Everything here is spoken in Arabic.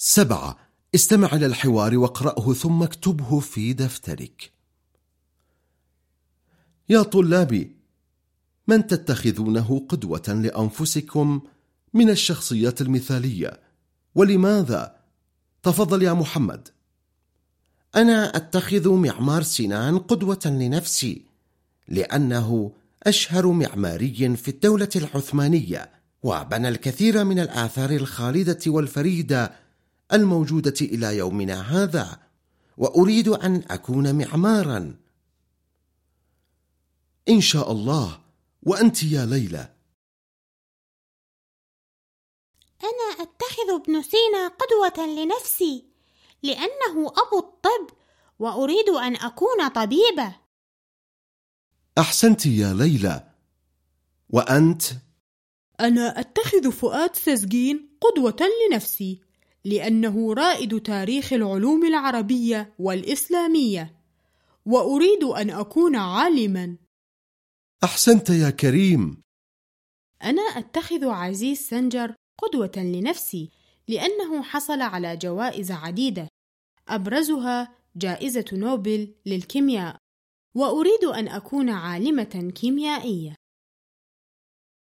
سبعة. استمع إلى الحوار واقرأه ثم اكتبه في دفترك. يا طلابي من تتخذونه قدوة لأنفسكم من الشخصيات المثالية؟ ولماذا؟ تفضل يا محمد. أنا أتخذ معمار سنان قدوة لنفسي لأنه أشهر معماري في الدولة العثمانية وبنى الكثير من الآثار الخالدة والفريدة الموجودة إلى يومنا هذا وأريد أن أكون معمارا. إن شاء الله وأنت يا ليلى. أنا أتخذ ابن سينا قدوة لنفسي لأنه أبو الطب وأريد أن أكون طبيبة. أحسنت يا ليلى. وأنت؟ أنا أتخذ فؤاد سزجين قدوة لنفسي. لأنه رائد تاريخ العلوم العربية والإسلامية. وأريد أن أكون عالماً. أحسنت يا كريم. أنا أتخذ عزيز سنجر قدوة لنفسي لأنه حصل على جوائز عديدة. أبرزها جائزة نوبل للكيمياء. وأريد أن أكون عالمة كيميائية.